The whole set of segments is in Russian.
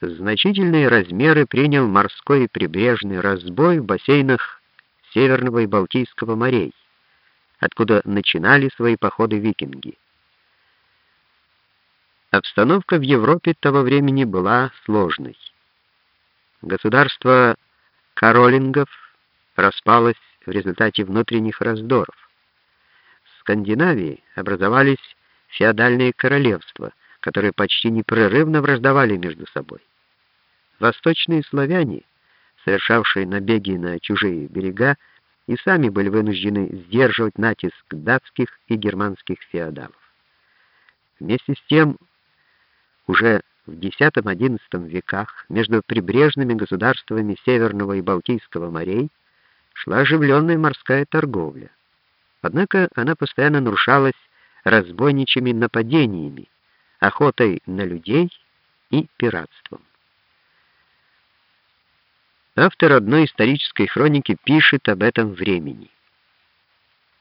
значительные размеры принял морской и прибрежный разбой в бассейнах Северного и Балтийского морей, откуда начинали свои походы викинги. Обстановка в Европе того времени была сложной. Государство каролингов распалось в результате внутренних раздоров. В Скандинавии образовались феодальные королевства, которые почти непрерывно враждовали между собой. Восточные славяне, совершавшие набеги на чужие берега, и сами были вынуждены сдерживать натиск датских и германских феодалов. Вместе с тем, уже в X-XI веках между прибрежными государствами Северного и Балтийского морей шла оживленная морская торговля. Однако она постоянно нарушалась разбойничьими нападениями, охотой на людей и пиратством. Автор одной исторической хроники пишет об этом времени.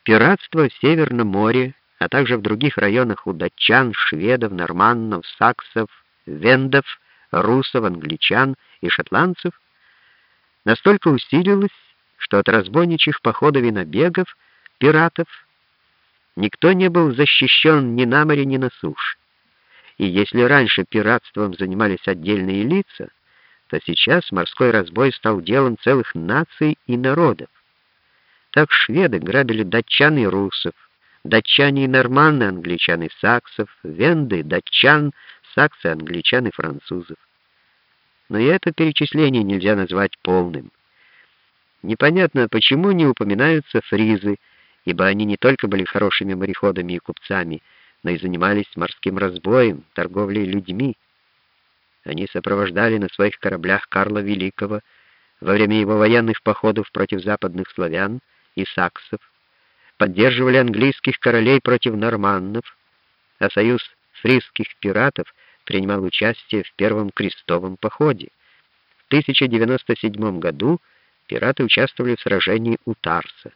Пиратство в Северном море, а также в других районах у датчан, шведов, норманнов, саксов, вендов, русов, англичан и шотландцев настолько усилилось, что от разбойничьих походов и набегов пиратов никто не был защищен ни на море, ни на суше. И если раньше пиратством занимались отдельные лица, то сейчас морской разбой стал делом целых наций и народов. Так шведы грабили датчан и русов, датчане и норманны, англичан и саксов, венды, датчан, саксы, англичан и французов. Но и это перечисление нельзя назвать полным. Непонятно, почему не упоминаются фризы, ибо они не только были хорошими мореходами и купцами, но и занимались морским разбоем, торговлей людьми. Они сопровождали на своих кораблях Карла Великого во время его военных походов против западных славян и саксов, поддерживали английских королей против норманнов, а союз фрисских пиратов принимал участие в первом крестовом походе. В 1097 году пираты участвовали в сражении у Тарса.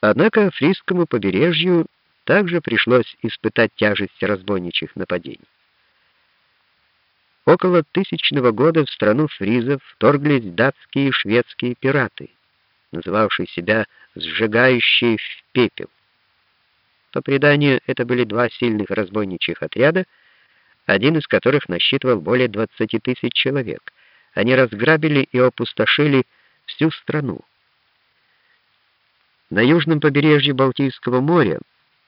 Однако фрисскому побережью также пришлось испытать тяжесть разбойничьих нападений. Около тысячного года в страну фризов вторглись датские и шведские пираты, называвшие себя «сжигающие в пепел». По преданию, это были два сильных разбойничьих отряда, один из которых насчитывал более 20 тысяч человек. Они разграбили и опустошили всю страну. На южном побережье Балтийского моря,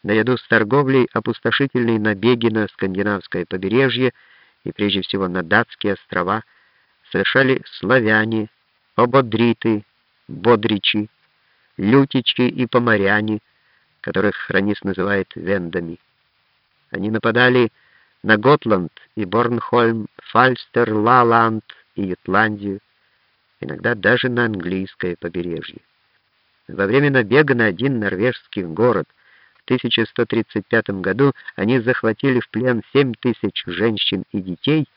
наряду с торговлей, опустошительные набеги на скандинавское побережье – и прежде всего на датские острова совершали славяне, ободриты, бодричи, лютичи и поморяне, которых хронист называет вендами. Они нападали на Готланд и Борнхольм, Фальстер, Лаланд и Ютландию, иногда даже на английское побережье. Во время набега на один норвежский город 1135 году они захватили в плен 7 тысяч женщин и детей,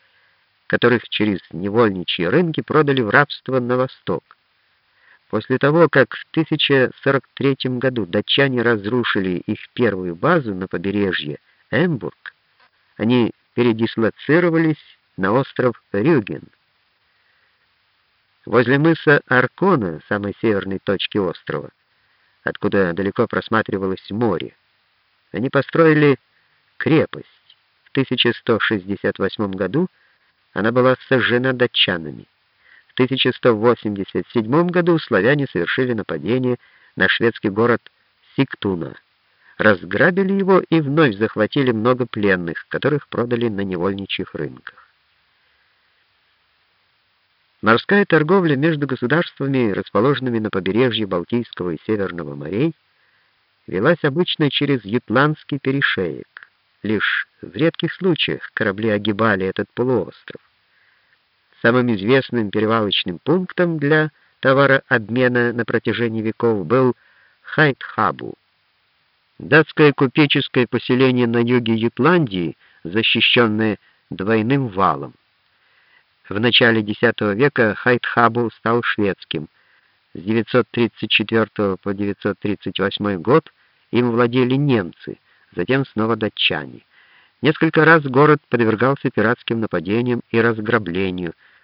которых через невольничьи рынки продали в рабство на восток. После того, как в 1043 году датчане разрушили их первую базу на побережье Эмбург, они передислоцировались на остров Рюген. Возле мыса Аркона, самой северной точки острова, откуда далеко просматривалось море, они построили крепость. В 1168 году она была сожжена датчанами. В 1187 году славяне совершили нападение на шведский город Сиктуна, разграбили его и вновь захватили много пленных, которых продали на невольничьих рынках. Морская торговля между государствами, расположенными на побережье Балтийского и Северного морей, велась обычно через Ютландский перешеек. Лишь в редких случаях корабли огибали этот полуостров. Самым известным перевалочным пунктом для товарообмена на протяжении веков был Хайтхабу. Датское купеческое поселение на юге Ютландии, защищенное двойным валом. В начале X века Хайтхабу стал шведским. С 934 по 938 год им владели немцы, затем снова датчане. Несколько раз город подвергался пиратским нападениям и разграблению.